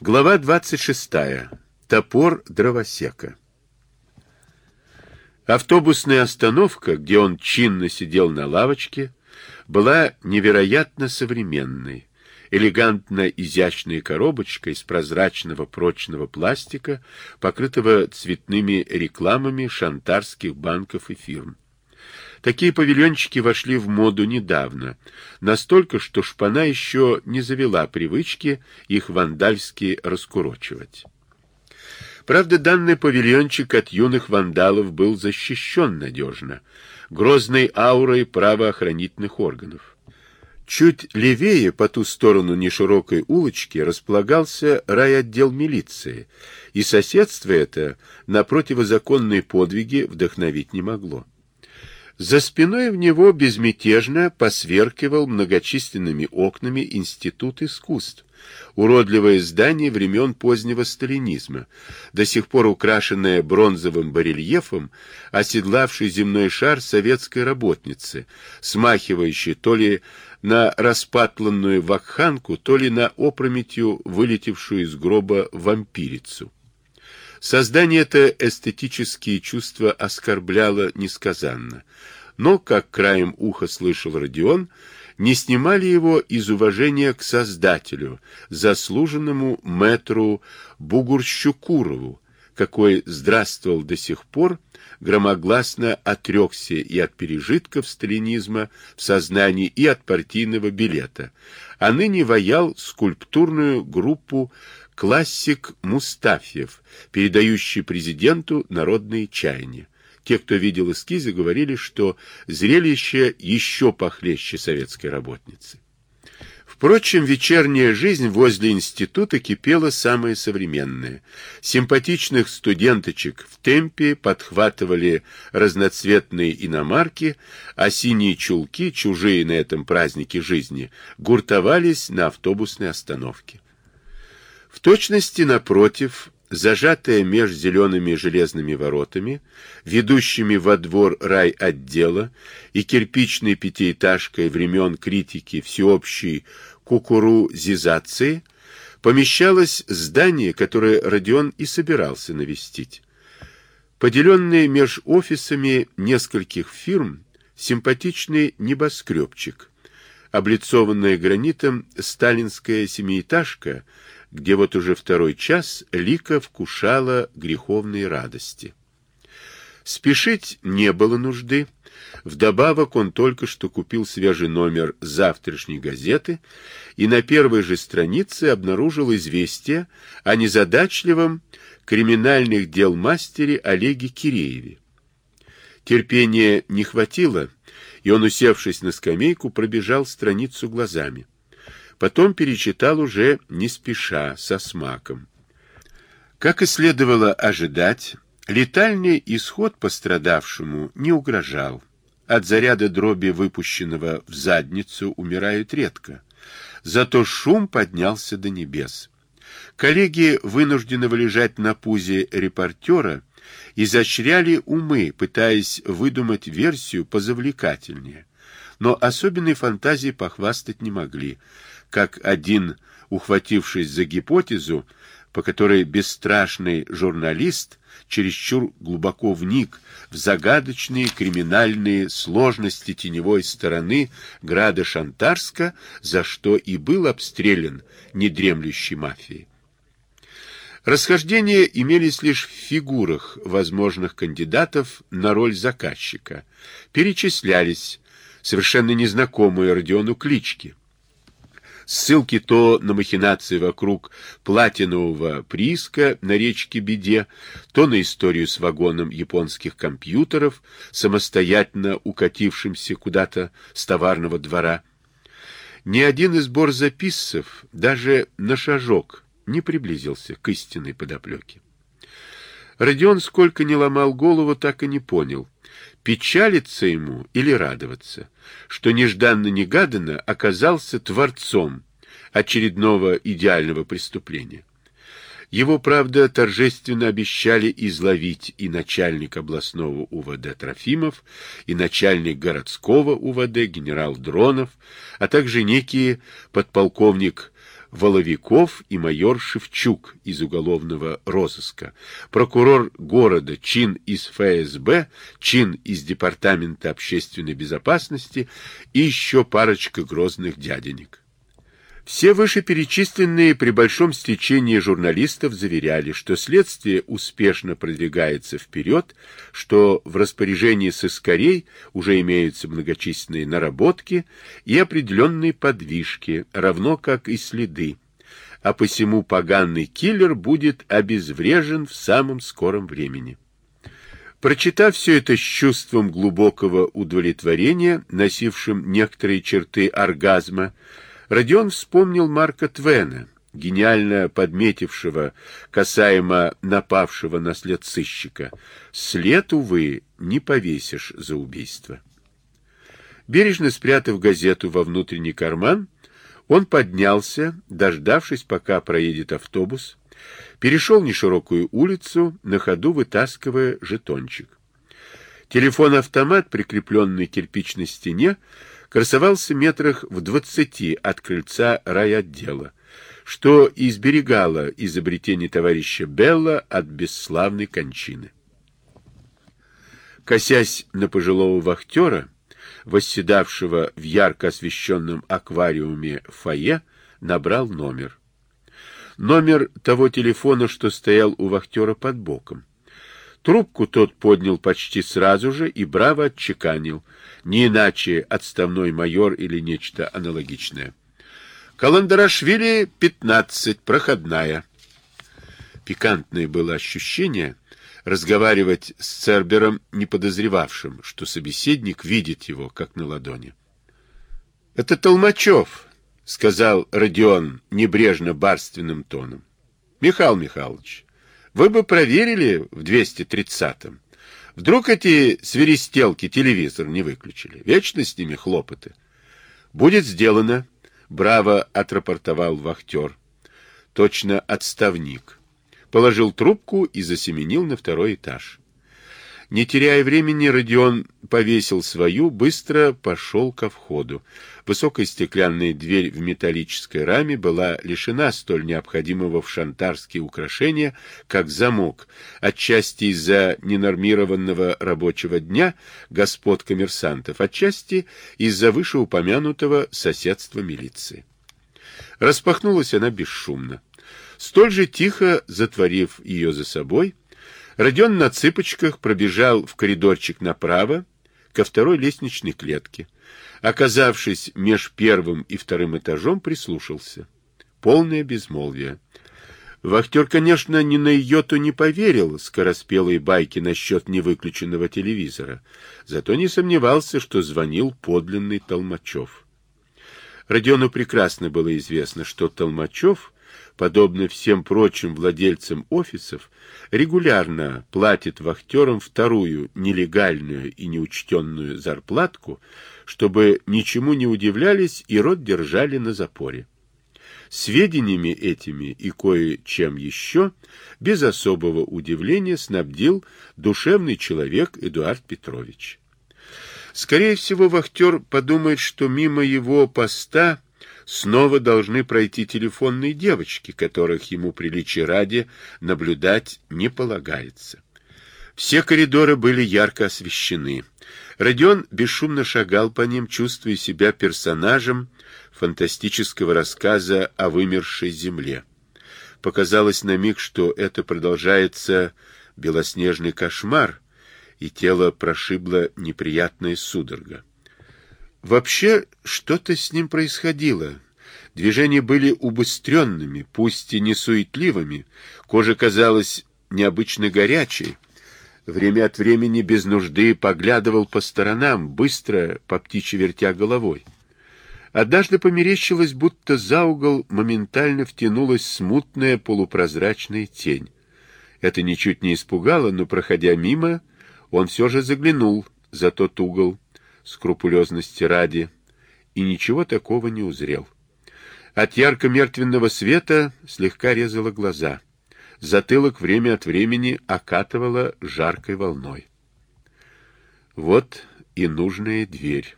Глава 26. Топор дровосека. Автобусная остановка, где он чинно сидел на лавочке, была невероятно современной. Элегантно изящная коробочка из прозрачного прочного пластика, покрытого цветными рекламами шантарских банков и фирм. Такие павильончики вошли в моду недавно, настолько, что шпана еще не завела привычки их вандальски раскурочивать. Правда, данный павильончик от юных вандалов был защищен надежно, грозной аурой правоохранительных органов. Чуть левее, по ту сторону неширокой улочки, располагался райотдел милиции, и соседство это на противозаконные подвиги вдохновить не могло. За спиной в него безмятежно посверкивал многочисленными окнами Институт искусств, уродливое здание времен позднего сталинизма, до сих пор украшенное бронзовым барельефом, оседлавший земной шар советской работницы, смахивающий то ли на распатланную вакханку, то ли на опрометью вылетевшую из гроба вампирицу. Создание это эстетические чувства оскорбляло несказанно, но, как краем уха слышал Родион, не снимали его из уважения к создателю, заслуженному мэтру Бугурщукурову, какой здравствовал до сих пор, громогласно отрекся и от пережитков сталинизма в сознании, и от партийного билета, а ныне ваял скульптурную группу классик Мустафьев, передающий президенту народные чаяния. Те, кто видел эскизы, говорили, что зрелище еще похлеще советской работницы. Впрочем, вечерняя жизнь возле института кипела самая современная. Симпатичных студенточек в темпе подхватывали разноцветные иномарки, а синие чулки, чужие на этом празднике жизни, гуртовались на автобусной остановке. Точности напротив, зажатая меж зелеными железными воротами, ведущими во двор райотдела и кирпичной пятиэтажкой времен критики всеобщей кукурузизации, помещалось здание, которое Родион и собирался навестить. Поделенный меж офисами нескольких фирм, симпатичный небоскребчик, облицованная гранитом сталинская семиэтажка — где вот уже второй час Лика вкушала греховные радости. Спешить не было нужды. Вдобавок он только что купил свежий номер завтрашней газеты и на первой же странице обнаружил известие о незадачливом криминальных дел мастере Олеге Кирееве. Терпения не хватило, и он, усевшись на скамейку, пробежал страницу глазами. Потом перечитал уже не спеша, со смаком. Как и следовало ожидать, летальный исход пострадавшему не угрожал. От заряда дроби, выпущенного в задницу, умирают редко. Зато шум поднялся до небес. Коллеги, вынужденного лежать на пузе репортера, изощряли умы, пытаясь выдумать версию позавлекательнее. Но особенной фантазии похвастать не могли как один, ухватившись за гипотезу, по которой бесстрашный журналист чересчур глубоко вник в загадочные криминальные сложности теневой стороны града Шантарска, за что и был обстрелян недремлющей мафией. Расхождения имелись лишь в фигурах возможных кандидатов на роль заказчика. Перечислялись совершенно незнакомые Родиону клички ссылки то на махинации вокруг платинового прииска на речке Беде, то на историю с вагоном японских компьютеров, самостоятельно укатившимся куда-то с товарного двора. Ни один из борзописцев даже на шажок не приблизился к истинной подоплеке. Родион, сколько ни ломал голову, так и не понял, печалиться ему или радоваться, что нежданно-негаданно оказался творцом очередного идеального преступления. Его, правда, торжественно обещали изловить и начальник областного УВД Трофимов, и начальник городского УВД генерал Дронов, а также некий подполковник Воловиков и майор Шевчук из уголовного розыска, прокурор города, чин из ФСБ, чин из Департамента общественной безопасности и еще парочка грозных дяденек. Все вышеперечисленные при большом стечении журналистов заверяли, что следствие успешно продвигается вперед, что в распоряжении сыскарей уже имеются многочисленные наработки и определенные подвижки, равно как и следы, а посему поганый киллер будет обезврежен в самом скором времени. Прочитав все это с чувством глубокого удовлетворения, носившим некоторые черты оргазма, Родион вспомнил Марка Твена, гениально подметившего касаемо напавшего на след сыщика. След, увы, не повесишь за убийство. Бережно спрятав газету во внутренний карман, он поднялся, дождавшись, пока проедет автобус, перешел неширокую улицу, на ходу вытаскивая жетончик. Телефон-автомат, прикрепленный к кирпичной стене, красовался метрах в двадцати от крыльца райотдела, что изберегало изобретение товарища Белла от бесславной кончины. Косясь на пожилого вахтера, восседавшего в ярко освещенном аквариуме фойе, набрал номер. Номер того телефона, что стоял у вахтера под боком. Трубку тот поднял почти сразу же и браво отчеканил, не иначе отставной майор или нечто аналогичное. Каландарашвили 15, проходная. Пикантное было ощущение разговаривать с Цербером, не подозревавшим, что собеседник видит его, как на ладони. — Это Толмачев, — сказал Родион небрежно барственным тоном. — Михаил Михайлович, вы бы проверили в 230-м. Вдруг эти свиристелки телевизор не выключили. Вечно с ними хлопоты. Будет сделано, браво отрапортовал вахтер. Точно отставник. Положил трубку и засеменил на второй этаж. Не теряя времени, Родион повесил свою, быстро пошел ко входу. Высокая стеклянная дверь в металлической раме была лишена столь необходимого в шантарские украшения, как замок, отчасти из-за ненормированного рабочего дня господ коммерсантов, отчасти из-за вышеупомянутого соседства милиции. Распахнулась она бесшумно. Столь же тихо, затворив ее за собой, Родион на цыпочках пробежал в коридорчик направо, ко второй лестничной клетке. Оказавшись меж первым и вторым этажом, прислушался. Полное безмолвие. Вахтер, конечно, ни на йоту не поверил скороспелой байке насчет невыключенного телевизора, зато не сомневался, что звонил подлинный Толмачев. Родиону прекрасно было известно, что Толмачев подобно всем прочим владельцам офисов, регулярно платит вахтерам вторую нелегальную и неучтенную зарплатку, чтобы ничему не удивлялись и рот держали на запоре. Сведениями этими и кое-чем еще без особого удивления снабдил душевный человек Эдуард Петрович. Скорее всего, вахтер подумает, что мимо его поста снова должны пройти телефонные девочки, которых ему приличия ради наблюдать не полагается. Все коридоры были ярко освещены. Родион бесшумно шагал по ним, чувствуя себя персонажем фантастического рассказа о вымершей земле. Показалось на миг, что это продолжается белоснежный кошмар, и тело прошибло неприятная судорога. Вообще, что-то с ним происходило. Движения были убыстренными, пусть и не суетливыми. Кожа казалась необычно горячей. Время от времени без нужды поглядывал по сторонам, быстро по птичьи вертя головой. Однажды померещилось, будто за угол моментально втянулась смутная полупрозрачная тень. Это ничуть не испугало, но, проходя мимо, он все же заглянул за тот угол, скрупулезности ради, и ничего такого не узрел. От ярко-мертвенного света слегка резало глаза. Затылок время от времени окатывало жаркой волной. Вот и нужная дверь.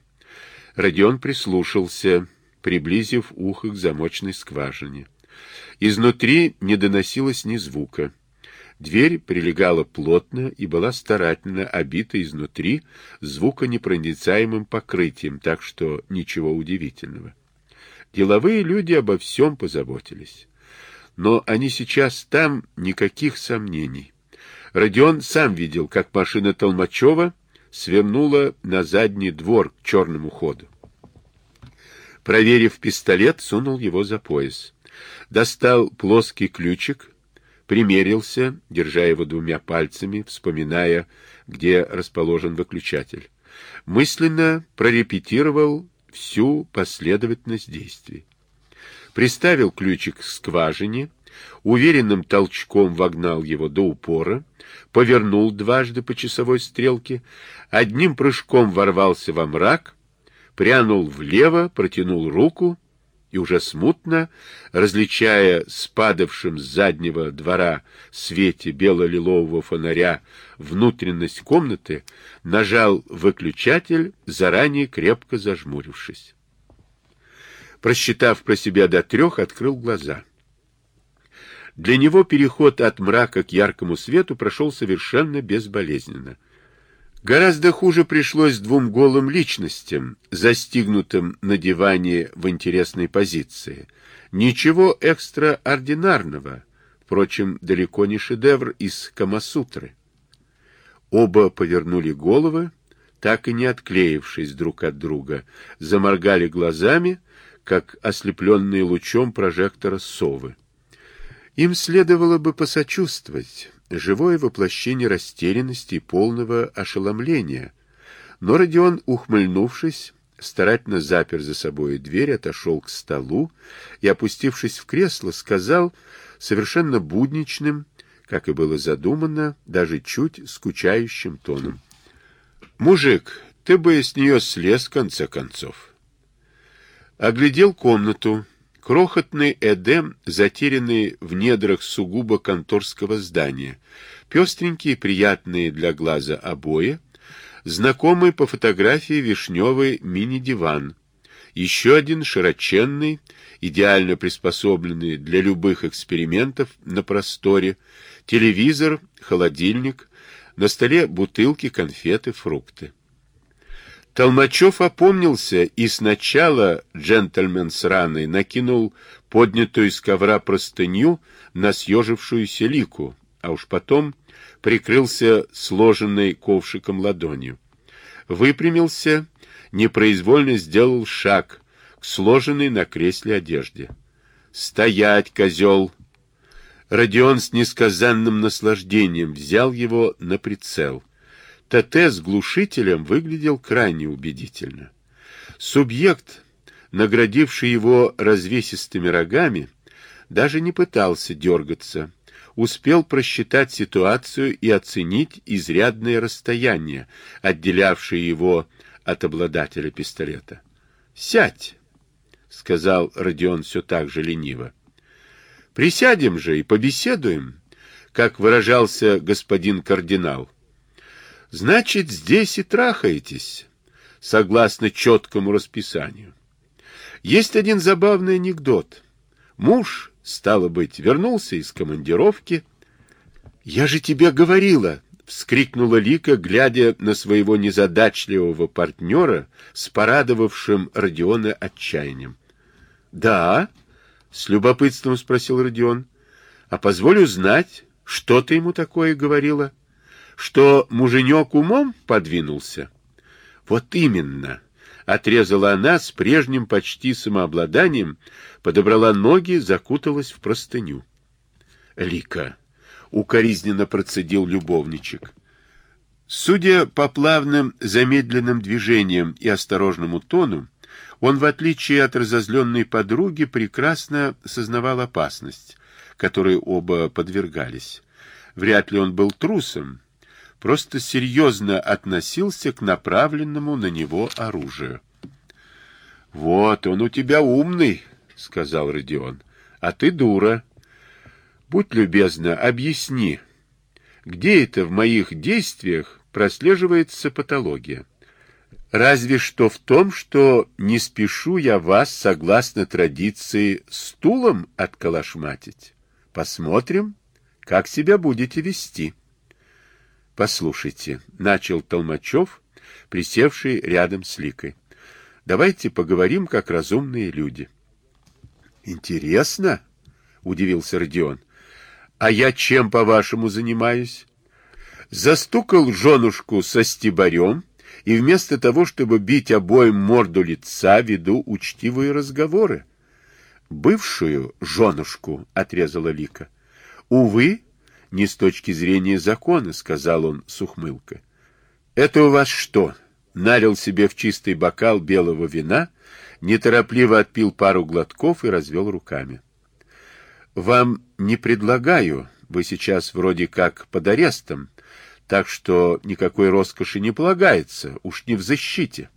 Родион прислушался, приблизив ухо к замочной скважине. Изнутри не доносилось ни звука. Дверь прилегала плотно и была старательно обита изнутри звуконепроницаемым покрытием, так что ничего удивительного. Деловые люди обо всем позаботились. Но они сейчас там, никаких сомнений. Родион сам видел, как машина Толмачева свернула на задний двор к черному ходу. Проверив пистолет, сунул его за пояс. Достал плоский ключик, примерился, держа его двумя пальцами, вспоминая, где расположен выключатель. Мысленно прорепетировал всю последовательность действий. Приставил ключик к скважине, уверенным толчком вогнал его до упора, повернул дважды по часовой стрелке, одним прыжком ворвался во мрак, прянул влево, протянул руку и уже смутно, различая с падавшим с заднего двора свете бело-лилового фонаря внутренность комнаты, нажал выключатель, заранее крепко зажмурившись. Просчитав про себя до трех, открыл глаза. Для него переход от мрака к яркому свету прошел совершенно безболезненно. Гораздо хуже пришлось двум голым личностям, застигнутым на диване в интересной позиции. Ничего экстраординарного, впрочем, далеко не шедевр из Камасутры. Оба повернули головы, так и не отклеившись друг от друга, заморгали глазами, как ослепленные лучом прожектора совы. Им следовало бы посочувствовать, живое воплощение растерянности и полного ошеломления. Но Родион, ухмыльнувшись, старательно запер за собой дверь, отошел к столу и, опустившись в кресло, сказал совершенно будничным, как и было задумано, даже чуть скучающим тоном. «Мужик, ты бы с нее слез, в конце концов». Оглядел комнату, Крохотный Эдем, затерянный в недрах сугубо конторского здания, пестренькие приятные для глаза обои, знакомый по фотографии вишневый мини-диван, еще один широченный, идеально приспособленный для любых экспериментов на просторе, телевизор, холодильник, на столе бутылки, конфеты, фрукты. Толмачев опомнился и сначала джентльмен с раной накинул поднятую из ковра простыню на съежившуюся лику, а уж потом прикрылся сложенной ковшиком ладонью. Выпрямился, непроизвольно сделал шаг к сложенной на кресле одежде. «Стоять, козел!» Родион с несказанным наслаждением взял его на прицел. ТТ с глушителем выглядел крайне убедительно. Субъект, наградивший его развесистыми рогами, даже не пытался дергаться, успел просчитать ситуацию и оценить изрядное расстояние, отделявшее его от обладателя пистолета. «Сядь!» — сказал Родион все так же лениво. «Присядем же и побеседуем», как выражался господин кардинал. Значит, здесь и трахаетесь, согласно четкому расписанию. Есть один забавный анекдот. Муж, стало быть, вернулся из командировки. «Я же тебе говорила!» — вскрикнула Лика, глядя на своего незадачливого партнера с порадовавшим Родиона отчаянием. «Да?» — с любопытством спросил Родион. «А позволю знать, что ты ему такое говорила?» Что муженек умом подвинулся? Вот именно, отрезала она с прежним почти самообладанием, подобрала ноги, закуталась в простыню. Лика, укоризненно процедил любовничек. Судя по плавным замедленным движениям и осторожному тону, он, в отличие от разозленной подруги, прекрасно сознавал опасность, которой оба подвергались. Вряд ли он был трусом, просто серьезно относился к направленному на него оружию. — Вот, он у тебя умный, — сказал Родион, — а ты дура. Будь любезна, объясни, где это в моих действиях прослеживается патология? Разве что в том, что не спешу я вас, согласно традиции, стулом отколошматить. Посмотрим, как себя будете вести. Послушайте, — начал Толмачев, присевший рядом с Ликой. Давайте поговорим, как разумные люди. Интересно, — удивился Родион. А я чем, по-вашему, занимаюсь? Застукал женушку со стебарем, и вместо того, чтобы бить обоим морду лица, веду учтивые разговоры. Бывшую женушку отрезала Лика. Увы, не с точки зрения закона, сказал он с ухмылкой. Это у вас что? Налил себе в чистый бокал белого вина, неторопливо отпил пару глотков и развел руками. Вам не предлагаю, вы сейчас вроде как под арестом, так что никакой роскоши не полагается, уж не в защите.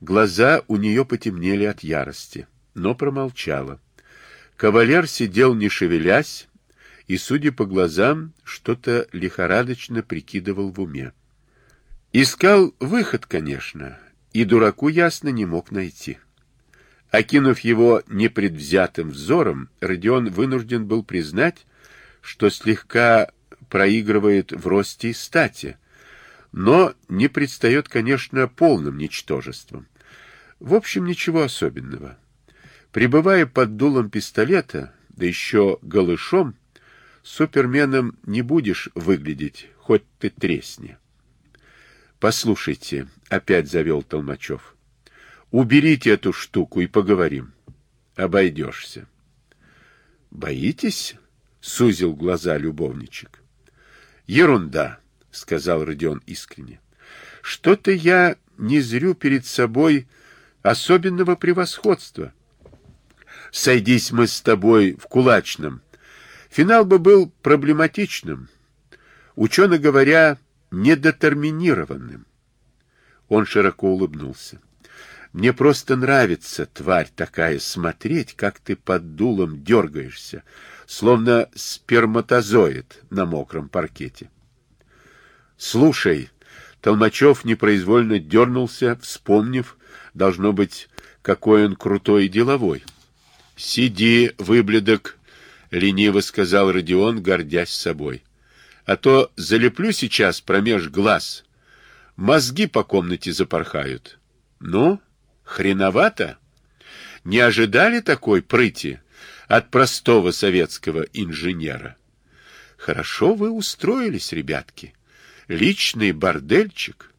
Глаза у нее потемнели от ярости, но промолчала. Кавалер сидел не шевелясь и, судя по глазам, что-то лихорадочно прикидывал в уме. Искал выход, конечно, и дураку ясно не мог найти. Окинув его непредвзятым взором, Родион вынужден был признать, что слегка проигрывает в росте и стати, но не предстает, конечно, полным ничтожеством. В общем, ничего особенного. Прибывая под дулом пистолета, да еще голышом, суперменом не будешь выглядеть, хоть ты тресни. Послушайте, опять завел Толмачев. Уберите эту штуку и поговорим. Обойдешься. Боитесь? Сузил глаза любовничек. Ерунда, сказал Родион искренне. Что-то я не зрю перед собой особенного превосходства. Сойдись мы с тобой в кулачном. Финал бы был проблематичным, учено говоря, недетерминированным. Он широко улыбнулся. Мне просто нравится, тварь такая, смотреть, как ты под дулом дергаешься, словно сперматозоид на мокром паркете. Слушай, Толмачев непроизвольно дернулся, вспомнив, должно быть, какой он крутой и деловой. — Сиди, выбледок, — лениво сказал Родион, гордясь собой. — А то залеплю сейчас промеж глаз. Мозги по комнате запорхают. Ну, хреновато? Не ожидали такой прыти? от простого советского инженера. Хорошо вы устроились, ребятки. Личный бордельчик.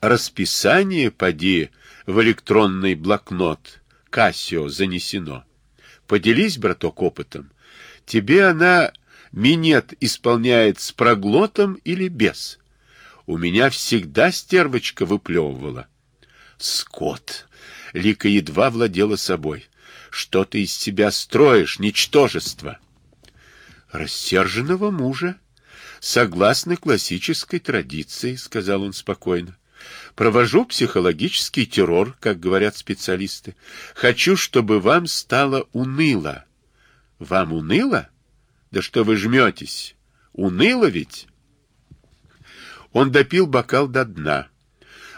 Расписание, поди, в электронный блокнот Кассио занесено. Поделись, браток, опытом. Тебе она минет исполняет с проглотом или без? У меня всегда стервочка выплевывала. Скот! Лика едва владела собой. Что ты из себя строишь, ничтожество? Рассерженного мужа, согласно классической традиции, сказал он спокойно. Провожу психологический террор, как говорят специалисты. Хочу, чтобы вам стало уныло. Вам уныло? Да что вы жметесь? Уныло ведь? Он допил бокал до дна.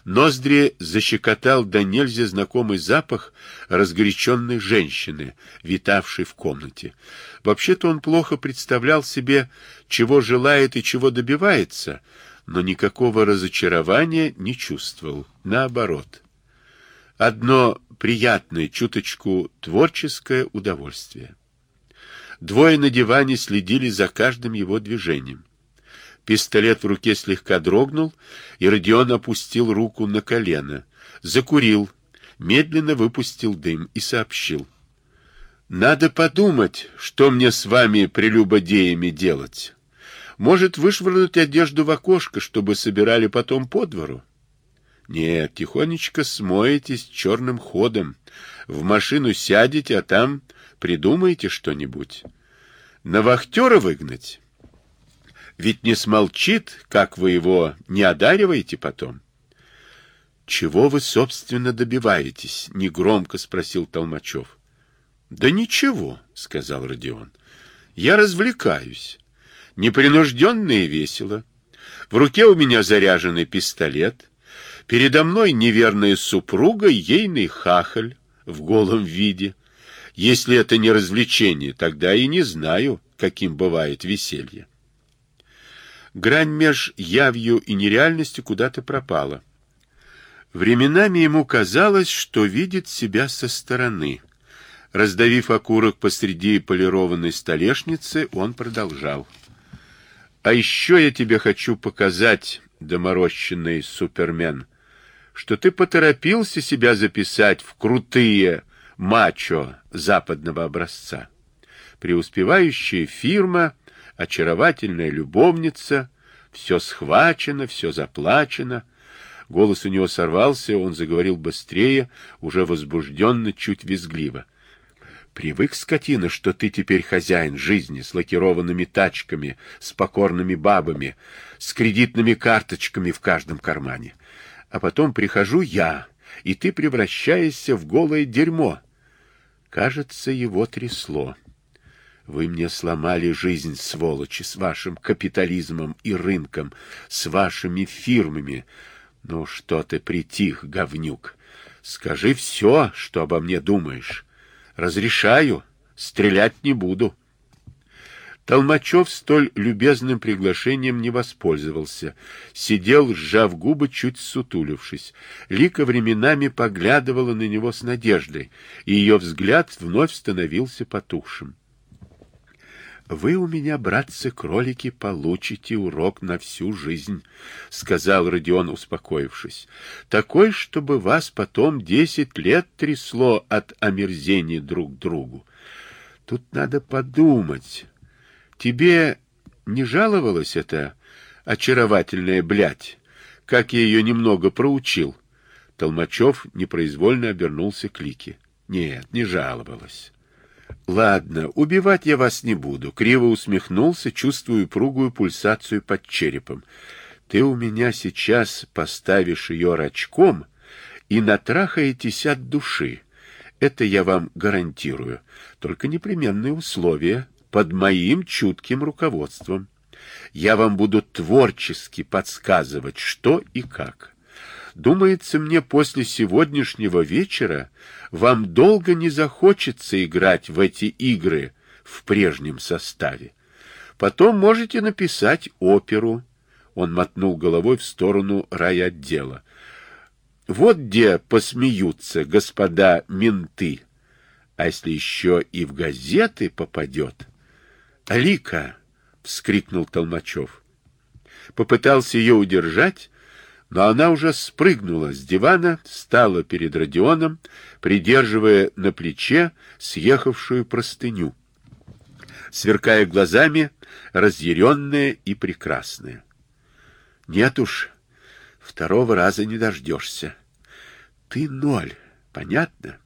Ноздри защекотал до нельзя знакомый запах разгоряченной женщины, витавшей в комнате. Вообще-то он плохо представлял себе, чего желает и чего добивается, но никакого разочарования не чувствовал. Наоборот. Одно приятное, чуточку творческое удовольствие. Двое на диване следили за каждым его движением. Пистолет в руке слегка дрогнул, и Родион опустил руку на колено, закурил, медленно выпустил дым и сообщил. «Надо подумать, что мне с вами прелюбодеями делать. Может, вышвырнуть одежду в окошко, чтобы собирали потом по двору?» «Нет, тихонечко смоетесь черным ходом, в машину сядете, а там придумаете что-нибудь. На вахтера выгнать?» Ведь не смолчит, как вы его не одариваете потом. — Чего вы, собственно, добиваетесь? — негромко спросил Толмачев. — Да ничего, — сказал Родион. — Я развлекаюсь. Непринужденно и весело. В руке у меня заряженный пистолет. Передо мной неверная супруга, ейный хахаль в голом виде. Если это не развлечение, тогда и не знаю, каким бывает веселье. Грань меж явью и нереальностью куда-то пропала. Временами ему казалось, что видит себя со стороны. Раздавив окурок посреди полированной столешницы, он продолжал. «А еще я тебе хочу показать, доморощенный супермен, что ты поторопился себя записать в крутые мачо западного образца. Преуспевающая фирма, очаровательная любовница, все схвачено, все заплачено. Голос у него сорвался, он заговорил быстрее, уже возбужденно, чуть визгливо. Привык, скотина, что ты теперь хозяин жизни с лакированными тачками, с покорными бабами, с кредитными карточками в каждом кармане. А потом прихожу я, и ты превращаешься в голое дерьмо. Кажется, его трясло. Вы мне сломали жизнь, сволочи, с вашим капитализмом и рынком, с вашими фирмами. Ну что ты притих, говнюк? Скажи все, что обо мне думаешь. Разрешаю, стрелять не буду. Толмачев столь любезным приглашением не воспользовался. Сидел, сжав губы, чуть сутулившись. Лика временами поглядывала на него с надеждой, и ее взгляд вновь становился потухшим. — Вы у меня, братцы-кролики, получите урок на всю жизнь, — сказал Родион, успокоившись. — Такой, чтобы вас потом десять лет трясло от омерзения друг другу. Тут надо подумать. Тебе не жаловалась эта очаровательная блядь, как я ее немного проучил? Толмачев непроизвольно обернулся к Лике. — Нет, не жаловалась. Ладно, убивать я вас не буду. Криво усмехнулся, чувствую пругую пульсацию под черепом. Ты у меня сейчас поставишь ее рачком и натрахаетесь от души. Это я вам гарантирую. Только непременные условия под моим чутким руководством. Я вам буду творчески подсказывать, что и как. Думается мне, после сегодняшнего вечера вам долго не захочется играть в эти игры в прежнем составе. Потом можете написать оперу. Он мотнул головой в сторону райотдела. Вот где посмеются господа менты. А если еще и в газеты попадет... — Алика! — вскрикнул Толмачев. Попытался ее удержать, но она уже спрыгнула с дивана, стала перед Родионом, придерживая на плече съехавшую простыню, сверкая глазами, разъяренная и прекрасная. Нет уж, второго раза не дождешься. Ты ноль, понятно?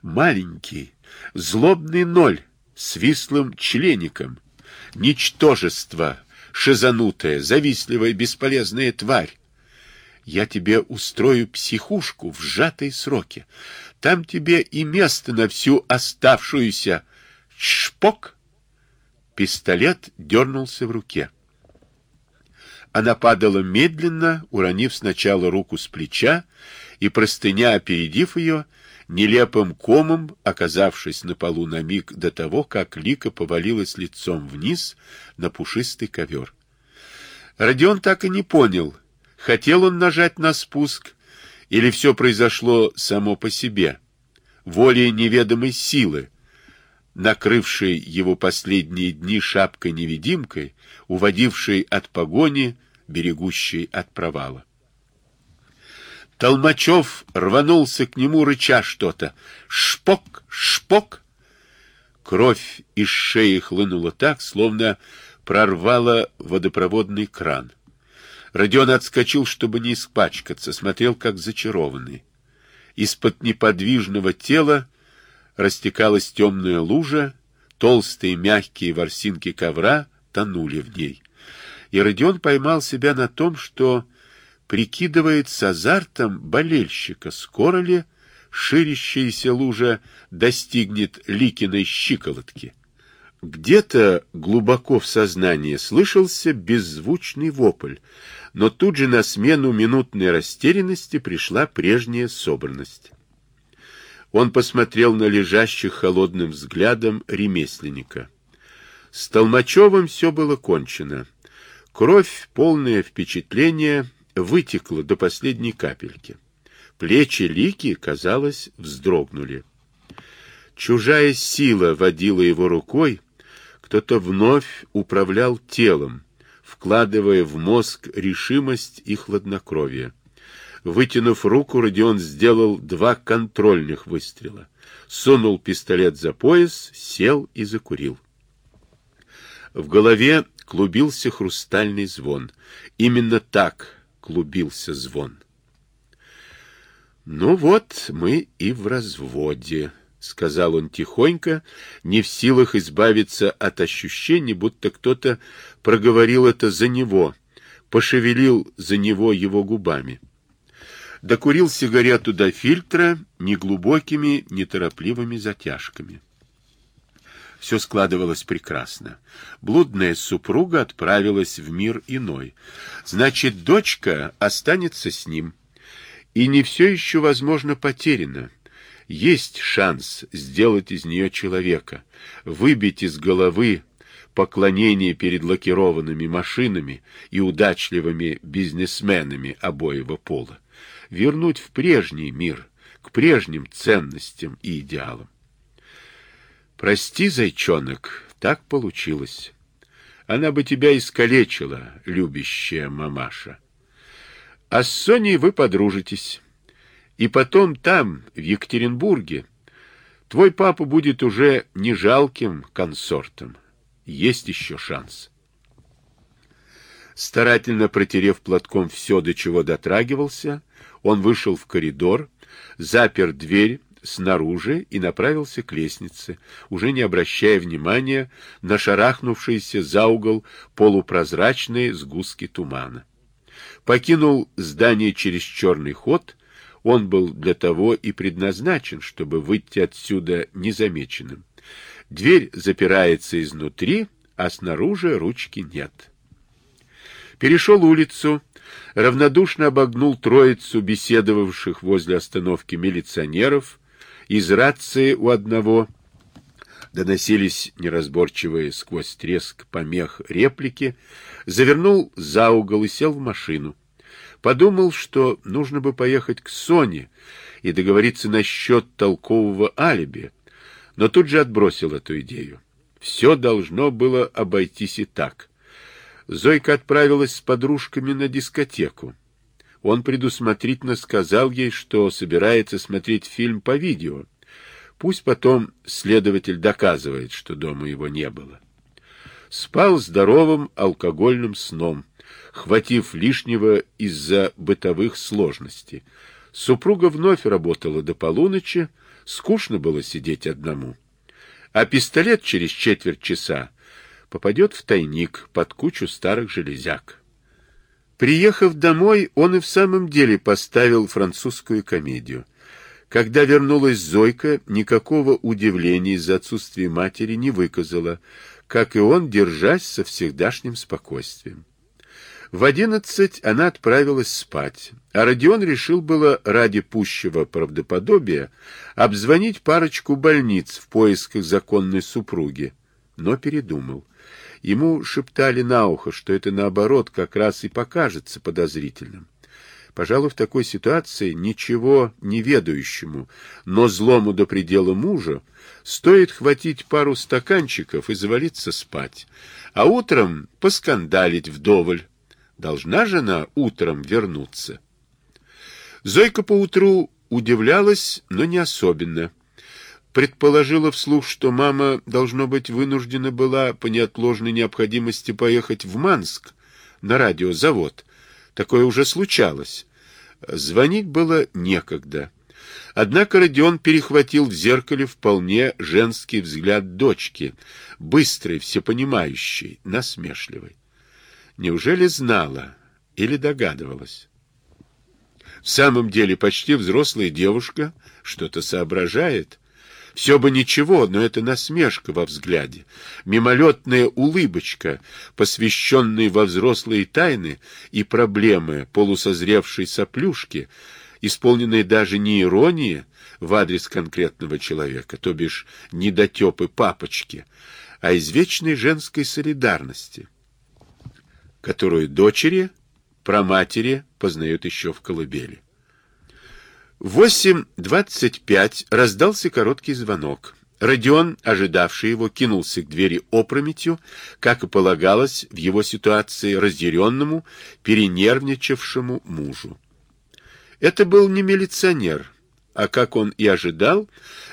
Маленький, злобный ноль с вислым члеником, ничтожество, шизанутая, завистливая, бесполезная тварь, я тебе устрою психушку в сжатые сроки. Там тебе и место на всю оставшуюся. Шпок! Пистолет дернулся в руке. Она падала медленно, уронив сначала руку с плеча, и простыня, опередив ее, нелепым комом, оказавшись на полу на миг до того, как Лика повалилась лицом вниз на пушистый ковер. Родион так и не понял, Хотел он нажать на спуск, или все произошло само по себе, волей неведомой силы, накрывшей его последние дни шапкой-невидимкой, уводившей от погони, берегущей от провала. Толмачев рванулся к нему, рыча что-то. Шпок! Шпок! Кровь из шеи хлынула так, словно прорвала водопроводный кран. Родион отскочил, чтобы не испачкаться, смотрел, как зачарованный. Из-под неподвижного тела растекалась темная лужа, толстые мягкие ворсинки ковра тонули в ней. И Родион поймал себя на том, что прикидывает с азартом болельщика, скоро ли ширящаяся лужа достигнет Ликиной щиколотки. Где-то глубоко в сознании слышался беззвучный вопль, но тут же на смену минутной растерянности пришла прежняя собранность. Он посмотрел на лежащих холодным взглядом ремесленника. С Толмачевым все было кончено. Кровь, полное впечатление, вытекла до последней капельки. Плечи Лики, казалось, вздрогнули. Чужая сила водила его рукой, кто-то вновь управлял телом, вкладывая в мозг решимость и хладнокровие. Вытянув руку, Родион сделал два контрольных выстрела. Сунул пистолет за пояс, сел и закурил. В голове клубился хрустальный звон. Именно так клубился звон. «Ну вот, мы и в разводе», — сказал он тихонько, не в силах избавиться от ощущения, будто кто-то проговорил это за него, пошевелил за него его губами. Докурил сигарету до фильтра неглубокими, неторопливыми затяжками. Все складывалось прекрасно. Блудная супруга отправилась в мир иной. Значит, дочка останется с ним. И не все еще, возможно, потеряно. Есть шанс сделать из нее человека, выбить из головы поклонение перед лакированными машинами и удачливыми бизнесменами обоего пола, вернуть в прежний мир, к прежним ценностям и идеалам. Прости, зайчонок, так получилось. Она бы тебя искалечила, любящая мамаша. А с Соней вы подружитесь. И потом там, в Екатеринбурге, твой папа будет уже не жалким консортом. Есть еще шанс. Старательно протерев платком все, до чего дотрагивался, он вышел в коридор, запер дверь снаружи и направился к лестнице, уже не обращая внимания на шарахнувшиеся за угол полупрозрачные сгустки тумана. Покинул здание через черный ход он был для того и предназначен, чтобы выйти отсюда незамеченным. Дверь запирается изнутри, а снаружи ручки нет. Перешел улицу, равнодушно обогнул троицу беседовавших возле остановки милиционеров, из рации у одного доносились неразборчивые сквозь треск помех реплики, завернул за угол и сел в машину. Подумал, что нужно бы поехать к Соне и договориться насчет толкового алиби, но тут же отбросил эту идею. Все должно было обойтись и так. Зойка отправилась с подружками на дискотеку. Он предусмотрительно сказал ей, что собирается смотреть фильм по видео. Пусть потом следователь доказывает, что дома его не было. Спал здоровым алкогольным сном хватив лишнего из-за бытовых сложностей. Супруга вновь работала до полуночи, скучно было сидеть одному. А пистолет через четверть часа попадет в тайник под кучу старых железяк. Приехав домой, он и в самом деле поставил французскую комедию. Когда вернулась Зойка, никакого удивления из-за отсутствия матери не выказала, как и он, держась со всегдашним спокойствием. В одиннадцать она отправилась спать, а Родион решил было ради пущего правдоподобия обзвонить парочку больниц в поисках законной супруги, но передумал. Ему шептали на ухо, что это наоборот как раз и покажется подозрительным. Пожалуй, в такой ситуации ничего не ведающему, но злому до предела мужу стоит хватить пару стаканчиков и завалиться спать, а утром поскандалить вдоволь, Должна же она утром вернуться. Зойка поутру удивлялась, но не особенно. Предположила вслух, что мама, должно быть, вынуждена была по неотложной необходимости поехать в Манск на радиозавод. Такое уже случалось. Звонить было некогда. Однако Родион перехватил в зеркале вполне женский взгляд дочки, быстрый, всепонимающий, насмешливый. Неужели знала или догадывалась? В самом деле почти взрослая девушка что-то соображает. Все бы ничего, но это насмешка во взгляде, мимолетная улыбочка, посвященная во взрослые тайны и проблемы полусозревшей соплюшки, исполненные даже не иронии в адрес конкретного человека, то бишь недотепы папочки, а извечной женской солидарности, которую дочери про матери познают еще в колыбели. В 8.25 раздался короткий звонок. Родион, ожидавший его, кинулся к двери опрометью, как и полагалось в его ситуации разъяренному, перенервничавшему мужу. Это был не милиционер, а, как он и ожидал,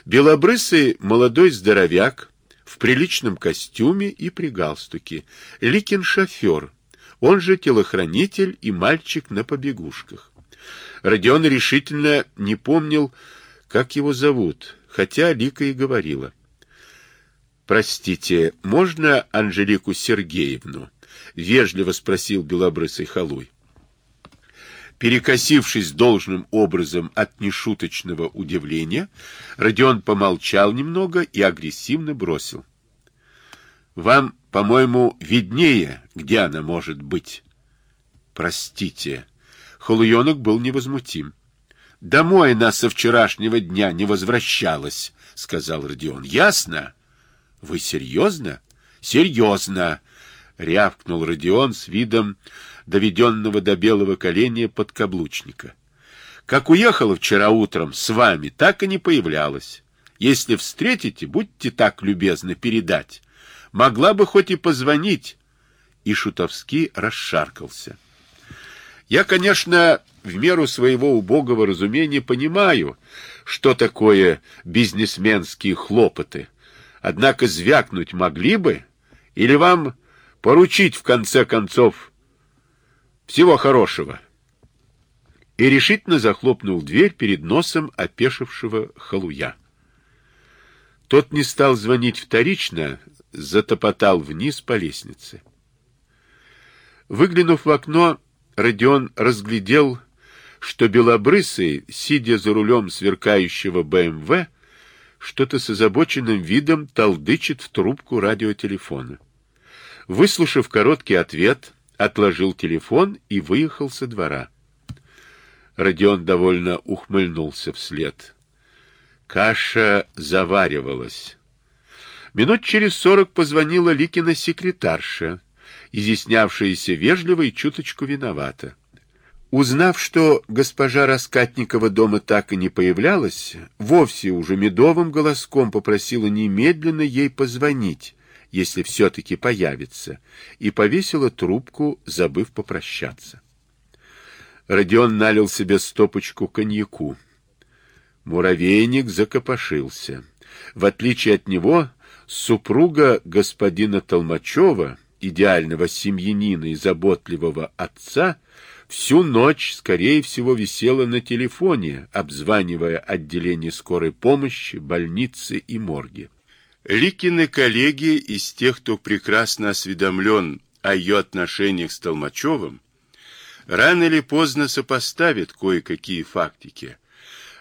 белобрысый молодой здоровяк в приличном костюме и при галстуке, Ликин шофер, он же телохранитель и мальчик на побегушках. Родион решительно не помнил, как его зовут, хотя Лика и говорила. «Простите, можно Анжелику Сергеевну?» — вежливо спросил белобрысый халуй. Перекосившись должным образом от нешуточного удивления, Родион помолчал немного и агрессивно бросил. «Вам, по-моему, виднее, где она может быть». «Простите», Халуенок был невозмутим. — Домой она со вчерашнего дня не возвращалась, — сказал Родион. — Ясно? — Вы серьезно? — Серьезно, — рявкнул Родион с видом доведенного до белого коленя подкаблучника. — Как уехала вчера утром с вами, так и не появлялась. Если встретите, будьте так любезны передать. Могла бы хоть и позвонить. И Шутовский расшаркался. — я, конечно, в меру своего убогого разумения понимаю, что такое бизнесменские хлопоты. Однако звякнуть могли бы, или вам поручить, в конце концов, всего хорошего. И решительно захлопнул дверь перед носом опешившего халуя. Тот не стал звонить вторично, затопотал вниз по лестнице. Выглянув в окно, Родион разглядел, что белобрысый, сидя за рулем сверкающего БМВ, что-то с озабоченным видом толдычит в трубку радиотелефона. Выслушав короткий ответ, отложил телефон и выехал со двора. Родион довольно ухмыльнулся вслед. Каша заваривалась. Минут через сорок позвонила Ликина секретарша изъяснявшаяся вежливо и чуточку виновата. Узнав, что госпожа Раскатникова дома так и не появлялась, вовсе уже медовым голоском попросила немедленно ей позвонить, если все-таки появится, и повесила трубку, забыв попрощаться. Родион налил себе стопочку коньяку. Муравейник закопошился. В отличие от него, супруга господина Толмачева — идеального семьянина и заботливого отца, всю ночь, скорее всего, висела на телефоне, обзванивая отделение скорой помощи, больницы и морги. Ликины коллеги из тех, кто прекрасно осведомлен о ее отношениях с Толмачевым, рано или поздно сопоставят кое-какие фактики,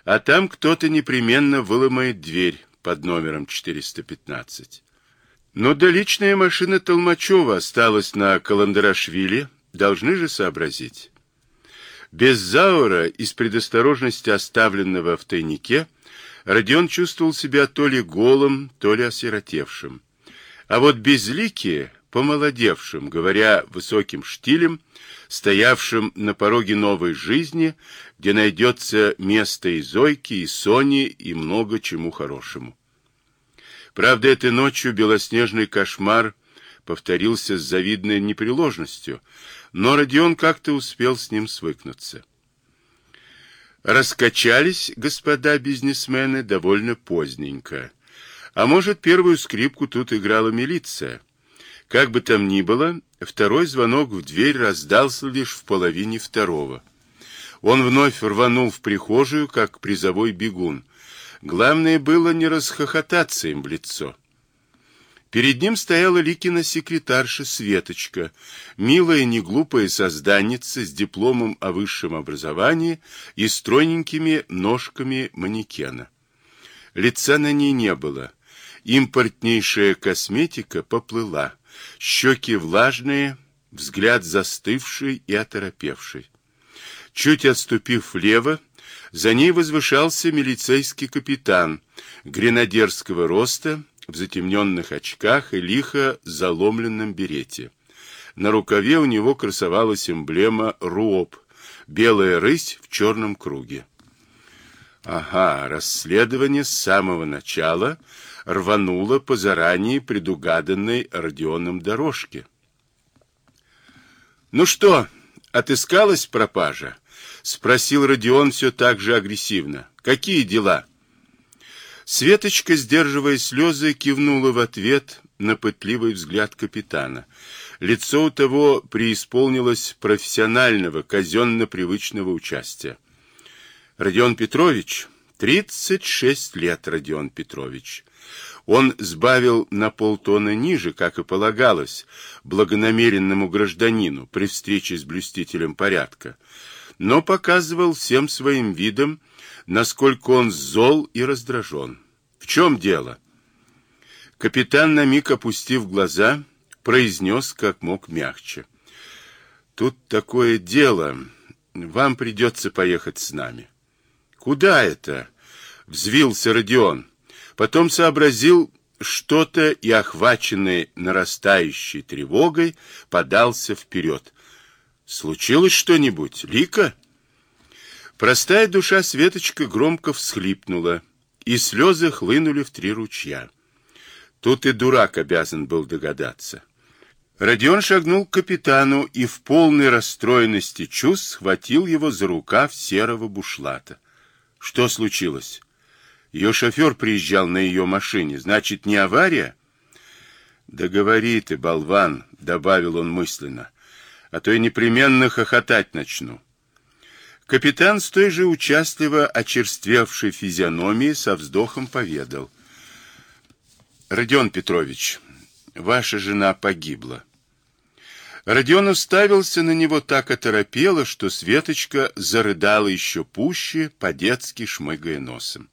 а там кто-то непременно выломает дверь под номером 415. Но да личная машина Толмачева осталась на Каландарашвили, должны же сообразить. Без Заура, из предосторожности оставленного в тайнике, Родион чувствовал себя то ли голым, то ли осиротевшим. А вот безликие, помолодевшим, говоря высоким штилем, стоявшим на пороге новой жизни, где найдется место и Зойки, и Сони, и много чему хорошему. Правда, этой ночью белоснежный кошмар повторился с завидной непреложностью, но Родион как-то успел с ним свыкнуться. Раскачались господа бизнесмены довольно поздненько. А может, первую скрипку тут играла милиция. Как бы там ни было, второй звонок в дверь раздался лишь в половине второго. Он вновь рванул в прихожую, как призовой бегун — Главное было не расхохотаться им в лицо. Перед ним стояла Ликина секретарша Светочка, милая неглупая созданница с дипломом о высшем образовании и стройненькими ножками манекена. Лица на ней не было. Импортнейшая косметика поплыла. Щеки влажные, взгляд застывший и оторопевший. Чуть отступив влево, за ней возвышался милицейский капитан гренадерского роста в затемненных очках и лихо заломленном берете. На рукаве у него красовалась эмблема РУОП, белая рысь в черном круге. Ага, расследование с самого начала рвануло по заранее предугаданной Родионом дорожке. «Ну что, отыскалась пропажа?» — спросил Родион все так же агрессивно. «Какие дела?» Светочка, сдерживая слезы, кивнула в ответ на пытливый взгляд капитана. Лицо у того преисполнилось профессионального, казенно-привычного участия. Родион Петрович, 36 лет, Родион Петрович. Он сбавил на полтона ниже, как и полагалось, благонамеренному гражданину при встрече с блюстителем порядка, но показывал всем своим видом, насколько он зол и раздражен. В чем дело? Капитан, на миг опустив глаза, произнес как мог мягче. Тут такое дело. Вам придется поехать с нами. Куда это? Взвился Родион. Потом сообразил что-то и, охваченный нарастающей тревогой, подался вперед. Случилось что-нибудь, Лика? Простая душа Светочка громко всхлипнула, и слезы хлынули в три ручья. Тут и дурак обязан был догадаться. Родион шагнул к капитану и в полной расстроенности чувств схватил его за рукав серого бушлата. Что случилось? Ее шофер приезжал на ее машине. Значит, не авария? Да говори ты, болван, добавил он мысленно, а то я непременно хохотать начну. Капитан с той же участливо очерствевшей физиономией со вздохом поведал. «Родион Петрович, ваша жена погибла». Родион уставился на него так оторопело, что Светочка зарыдала еще пуще, по-детски шмыгая носом.